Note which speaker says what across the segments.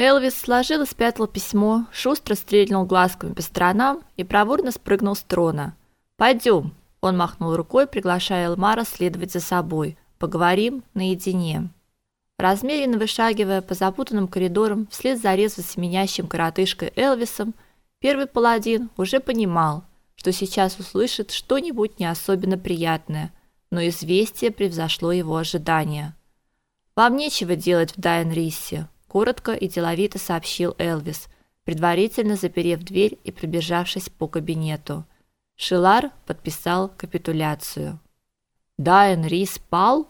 Speaker 1: Элвис сложил и спрятал письмо, шустро стрельнул глазками по сторонам и проворно спрыгнул с трона. «Пойдем», – он махнул рукой, приглашая Элмара следовать за собой. «Поговорим наедине». Размеренно вышагивая по запутанным коридорам вслед за резво семенящим коротышкой Элвисом, первый паладин уже понимал, что сейчас услышит что-нибудь не особенно приятное, но известие превзошло его ожидания. «Вам нечего делать в Дайнрисе», коротко и деловито сообщил Элвис, предварительно заперев дверь и пробежавшись по кабинету. Шилар подписал капитуляцию. Дайен Рис пал?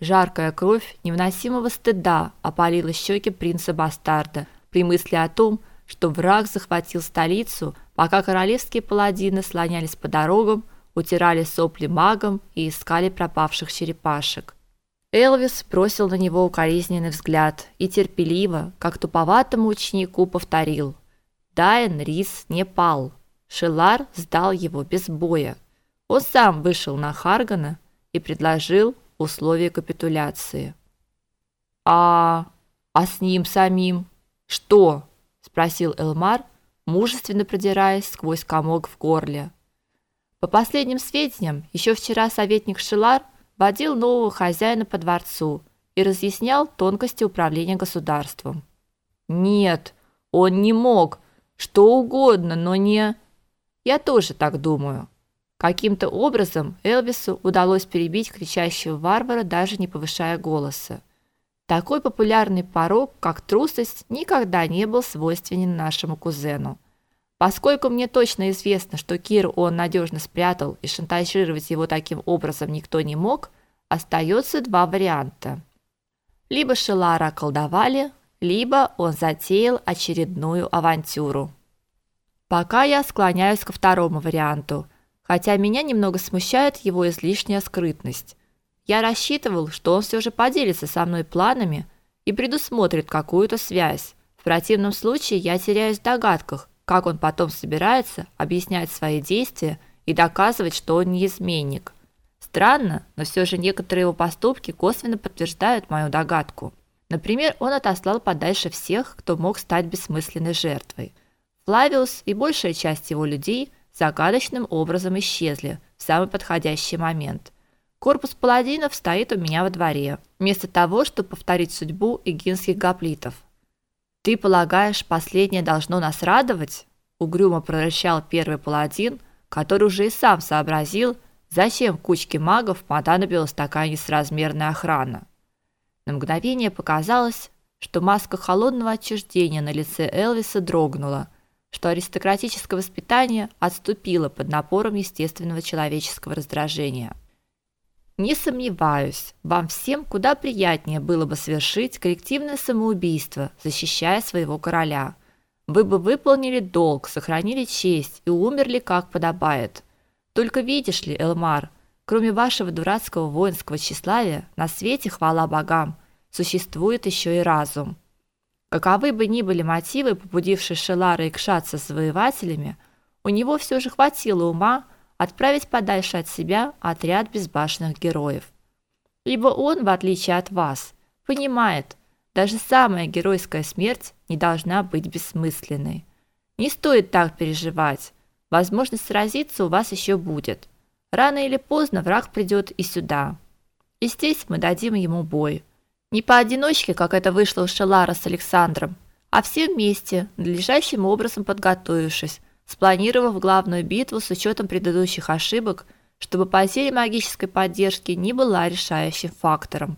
Speaker 1: Жаркая кровь невыносимого стыда опалила щеки принца-бастарда при мысли о том, что враг захватил столицу, пока королевские паладины слонялись по дорогам, утирали сопли магам и искали пропавших черепашек. Элвис бросил на него укоризненный взгляд и терпеливо, как туповатому ученику, повторил: "Дайен Рис не пал. Шелар сдал его без боя. Он сам вышел на Харгана и предложил условия капитуляции". "А, а с ним самим что?" спросил Элмар, мужественно продираясь сквозь комок в горле. По последним сведениям, еще вчера советник Шелар водил нового хозяина по дворцу и разъяснял тонкости управления государством. Нет, он не мог, что угодно, но не Я тоже так думаю. Каким-то образом Элвису удалось перебить кричащего варвара, даже не повышая голоса. Такой популярный порок, как трусость, никогда не был свойственен нашему кузену. Поскольку мне точно известно, что Кир он надежно спрятал и шантажировать его таким образом никто не мог, остается два варианта. Либо Шелара колдовали, либо он затеял очередную авантюру. Пока я склоняюсь ко второму варианту, хотя меня немного смущает его излишняя скрытность. Я рассчитывал, что он все же поделится со мной планами и предусмотрит какую-то связь. В противном случае я теряюсь в догадках, как он потом собирается объяснять свои действия и доказывать, что он не изменник? Странно, но все же некоторые его поступки косвенно подтверждают мою догадку. Например, он отослал подальше всех, кто мог стать бессмысленной жертвой. Флавиус и большая часть его людей загадочным образом исчезли в самый подходящий момент. Корпус паладинов стоит у меня во дворе, вместо того, чтобы повторить судьбу игинских гоплитов. Ты полагаешь, последнее должно нас радовать? угрюмо прорычал первый паладин, который уже и сам сообразил, зачем кучке магов понадобилась такая несразмерная охрана. На мгновение показалось, что маска холодного отчуждения на лице Элвиса дрогнула, что аристократическое воспитание отступило под напором естественного человеческого раздражения. Не сомневаюсь, вам всем куда приятнее было бы совершить коллективное самоубийство, защищая своего короля. Вы бы выполнили долг, сохранили честь и умерли как подобает. Только видишь ли, Элмар, кроме вашего дурацкого воинского тщеславия, на свете, хвала богам, существует еще и разум. Каковы бы ни были мотивы, побудившие Шелара икшаться с завоевателями, у него все же хватило ума, отправить подальше от себя отряд безбашенных героев. Ибо он, в отличие от вас, понимает, даже самая геройская смерть не должна быть бессмысленной. Не стоит так переживать. Возможность сразиться у вас еще будет. Рано или поздно враг придет и сюда. И здесь мы дадим ему бой. Не поодиночке, как это вышло у Шелара с Александром, а все вместе, надлежащим образом подготовившись, спланировав главную битву с учетом предыдущих ошибок, чтобы потеря магической поддержки не была решающим фактором.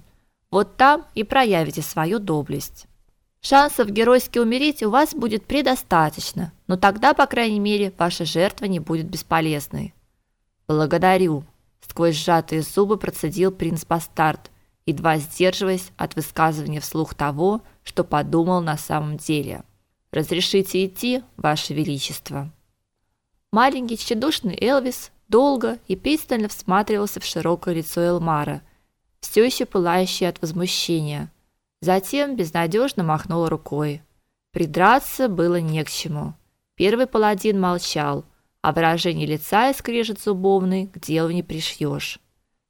Speaker 1: Вот там и проявите свою доблесть. Шансов геройски умереть у вас будет предостаточно, но тогда, по крайней мере, ваша жертва не будет бесполезной. Благодарю, сквозь сжатые зубы процедил принц Бастард, едва сдерживаясь от высказывания вслух того, что подумал на самом деле. Разрешите идти, ваше величество. Маленький тщедушный Элвис долго и пристально всматривался в широкое лицо Элмара, все еще пылающее от возмущения. Затем безнадежно махнул рукой. Придраться было не к чему. Первый паладин молчал, а выражение лица и скрежет зубовный к делу не пришьешь.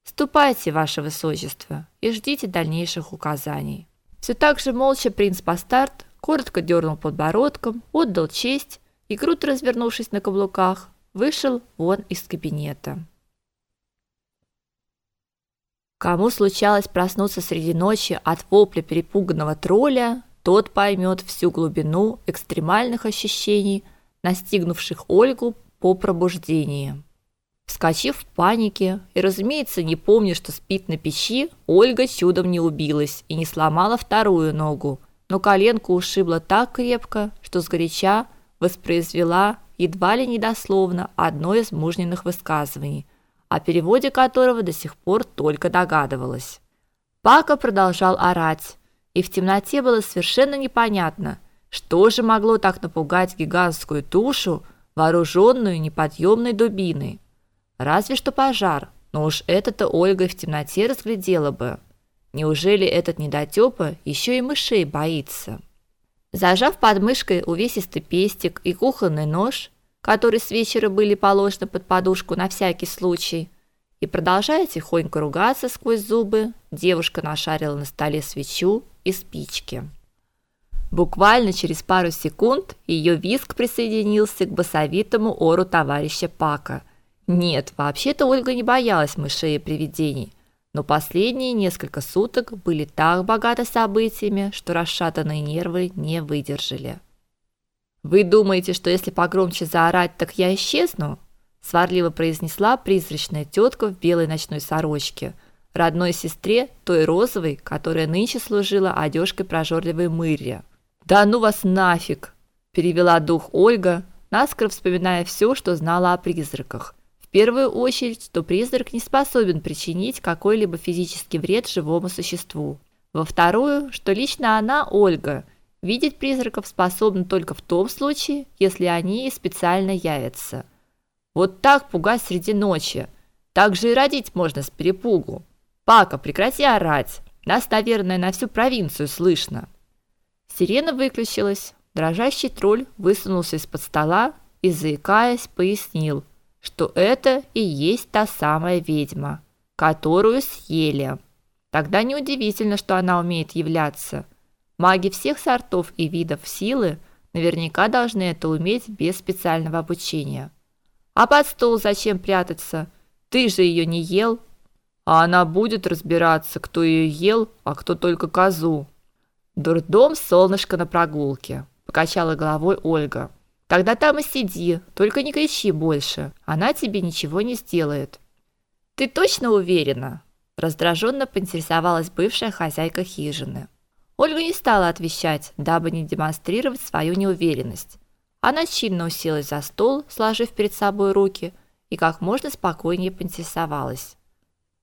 Speaker 1: Ступайте, ваше высочество, и ждите дальнейших указаний. Все так же молча принц Бастард коротко дернул подбородком, отдал честь и, круто развернувшись на каблуках, вышел вон из кабинета. Кому случалось проснуться среди ночи от вопля перепуганного тролля, тот поймет всю глубину экстремальных ощущений, настигнувших Ольгу по пробуждении. Вскочив в панике и, разумеется, не помня, что спит на печи, Ольга чудом не убилась и не сломала вторую ногу, но коленку ушибла так крепко, что сгоряча воспроизвела едва ли недословно одно из мужниных высказываний, о переводе которого до сих пор только догадывалась. Пака продолжал орать, и в темноте было совершенно непонятно, что же могло так напугать гигантскую тушу, вооруженную неподъемной дубиной. Разве что пожар, но уж это-то Ольга в темноте разглядела бы. Неужели этот недотёпа еще и мышей боится? Зажав под мышкой увесистый пестик и кухонный нож, которые с вечера были положены под подушку на всякий случай, и продолжая тихонько ругаться сквозь зубы, девушка нашарила на столе свечу и спички. Буквально через пару секунд ее визг присоединился к басовитому ору товарища Пака. Нет, вообще-то Ольга не боялась мышей и привидений, но последние несколько суток были так богаты событиями, что расшатанные нервы не выдержали. Вы думаете, что если погромче заорать, так я исчезну? сварливо произнесла призрачная тетка в белой ночной сорочке, родной сестре той розовой, которая нынче служила одежкой прожорливой мырья. Да ну вас нафиг, перевела дух Ольга, наскоро вспоминая все, что знала о призраках первую очередь, что призрак не способен причинить какой-либо физический вред живому существу. Во вторую, что лично она, Ольга, видеть призраков способна только в том случае, если они специально явятся. Вот так пугать среди ночи. Так же и родить можно с перепугу. Пака, прекрати орать. Нас, наверное, на всю провинцию слышно. Сирена выключилась. Дрожащий тролль высунулся из-под стола и, заикаясь, пояснил – что это и есть та самая ведьма, которую съели. Тогда неудивительно, что она умеет являться. Маги всех сортов и видов силы наверняка должны это уметь без специального обучения. А под стол зачем прятаться? Ты же ее не ел. А она будет разбираться, кто ее ел, а кто только козу. Дурдом солнышко на прогулке, покачала головой Ольга. Тогда там и сиди, только не кричи больше. Она тебе ничего не сделает. Ты точно уверена? раздраженно поинтересовалась бывшая хозяйка хижины. Ольга не стала отвечать, дабы не демонстрировать свою неуверенность. Она чинно уселась за стол, сложив перед собой руки, и как можно спокойнее поинтересовалась: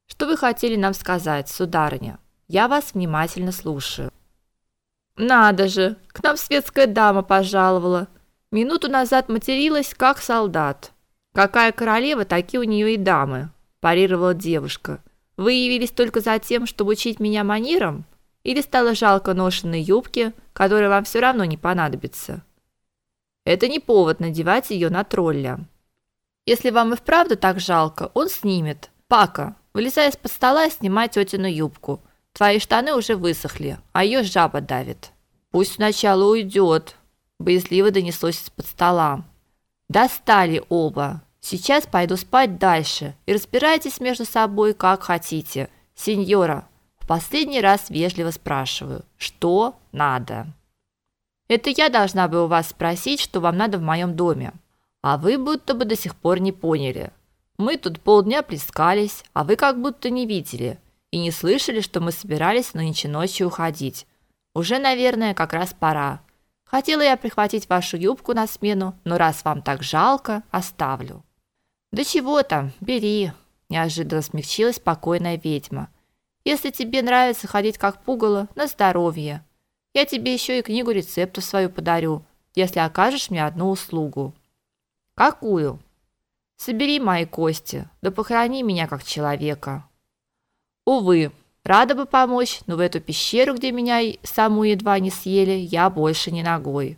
Speaker 1: "Что вы хотели нам сказать, сударыня? Я вас внимательно слушаю". "Надо же, к нам светская дама пожаловала", Минуту назад материлась, как солдат. Какая королева, такие у нее и дамы, парировала девушка. Вы явились только за тем, чтобы учить меня манерам, или стало жалко ношенной юбки, которая вам все равно не понадобится? Это не повод надевать ее на тролля. Если вам и вправду так жалко, он снимет. Пака, вылезай из-под стола снимай тетину юбку. Твои штаны уже высохли, а ее жаба давит. Пусть сначала уйдет, боязливо донеслось из-под стола. Достали оба. Сейчас пойду спать дальше и разбирайтесь между собой как хотите. Сеньора, в последний раз вежливо спрашиваю, что надо? Это я должна бы у вас спросить, что вам надо в моем доме. А вы будто бы до сих пор не поняли. Мы тут полдня плескались, а вы как будто не видели и не слышали, что мы собирались нынче ночью уходить. Уже, наверное, как раз пора. Хотела я прихватить вашу юбку на смену, но раз вам так жалко, оставлю. Да чего там, бери, неожиданно смягчилась спокойная ведьма. Если тебе нравится ходить как пугало, на здоровье. Я тебе еще и книгу рецептов свою подарю, если окажешь мне одну услугу. Какую? Собери мои кости, да похорони меня как человека. Увы, Рада бы помочь, но в эту пещеру, где меня саму едва не съели, я больше не ногой.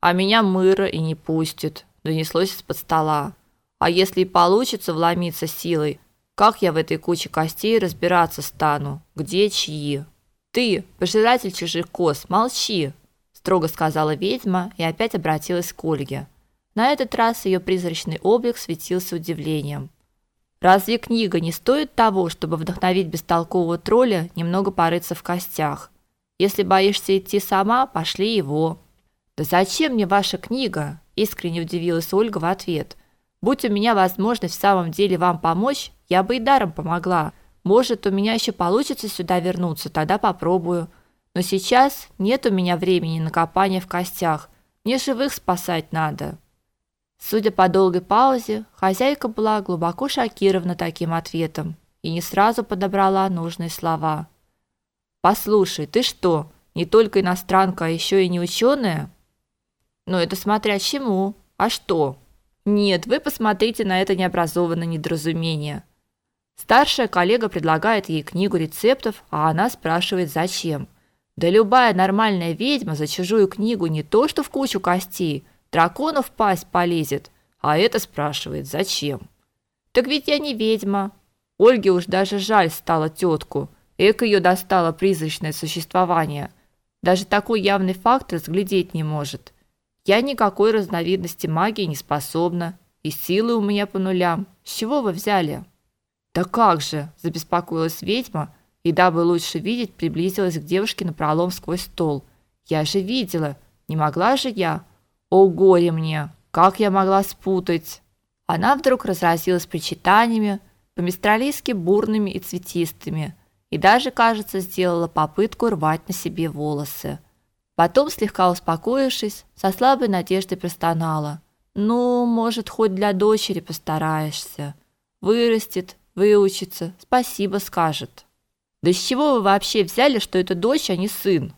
Speaker 1: А меня мыра и не пустит, донеслось из-под стола. А если и получится вломиться силой, как я в этой куче костей разбираться стану? Где чьи? Ты, пожиратель чужих коз, молчи. Строго сказала ведьма и опять обратилась к Ольге. На этот раз ее призрачный облик светился удивлением. Разве книга не стоит того, чтобы вдохновить бестолкового тролля немного порыться в костях? Если боишься идти сама, пошли его. Да зачем мне ваша книга? искренне удивилась Ольга в ответ. Будь у меня возможность в самом деле вам помочь, я бы и даром помогла. Может, у меня еще получится сюда вернуться, тогда попробую. Но сейчас нет у меня времени на копание в костях. Мне живых спасать надо. Судя по долгой паузе, хозяйка была глубоко шокирована таким ответом и не сразу подобрала нужные слова. Послушай, ты что, не только иностранка, а еще и не ученая? Ну это смотря чему. А что? Нет, вы посмотрите на это необразованное недоразумение. Старшая коллега предлагает ей книгу рецептов, а она спрашивает зачем. Да любая нормальная ведьма за чужую книгу не то что в кучу костей, дракону в пасть полезет, а это спрашивает зачем. Так ведь я не ведьма. Ольге уж даже жаль стало тетку. Эк ее достало призрачное существование. Даже такой явный факт разглядеть не может. Я никакой разновидности магии не способна, и силы у меня по нулям. С чего вы взяли? Да как же, забеспокоилась ведьма, и дабы лучше видеть, приблизилась к девушке на пролом сквозь стол. Я же видела, не могла же я. О горе мне, как я могла спутать? Она вдруг разразилась причитаниями, по-мистралийски бурными и цветистыми, и даже, кажется, сделала попытку рвать на себе волосы. Потом, слегка успокоившись, со слабой надеждой простонала: "Ну, может, хоть для дочери постараешься. Вырастет, выучится, спасибо скажет". Да с чего вы вообще взяли, что это дочь, а не сын?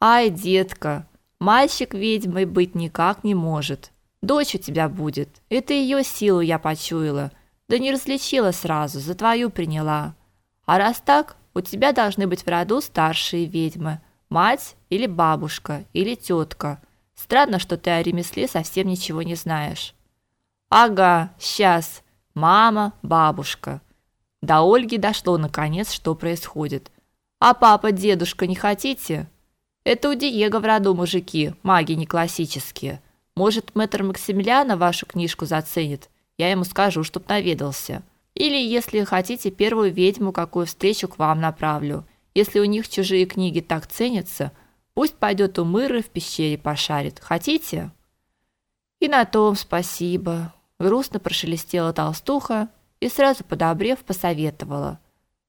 Speaker 1: Ай, детка, мальчик ведьмой быть никак не может. Дочь у тебя будет. Это ее силу я почуяла. Да не различила сразу, за твою приняла. А раз так, у тебя должны быть в роду старшие ведьмы мать или бабушка или тетка. Странно, что ты о ремесле совсем ничего не знаешь. Ага, сейчас. Мама, бабушка. До Ольги дошло наконец, что происходит. А папа, дедушка не хотите? Это у Диего в роду мужики, маги не классические. Может, мэтр Максимилиана вашу книжку заценит? Я ему скажу, чтоб наведался. Или, если хотите, первую ведьму, какую встречу к вам направлю. Если у них чужие книги так ценятся, пусть пойдет у Мыры в пещере пошарит. Хотите? И на том спасибо. Грустно прошелестела толстуха и сразу подобрев посоветовала: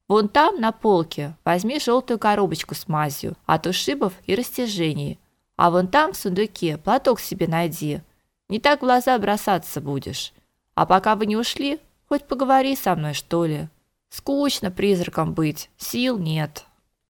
Speaker 1: "Вон там на полке возьми желтую коробочку с мазью от ушибов и растяжений, а вон там в сундуке платок себе найди. Не так в глаза бросаться будешь. А пока вы не ушли, хоть поговори со мной, что ли. Скучно призраком быть, сил нет".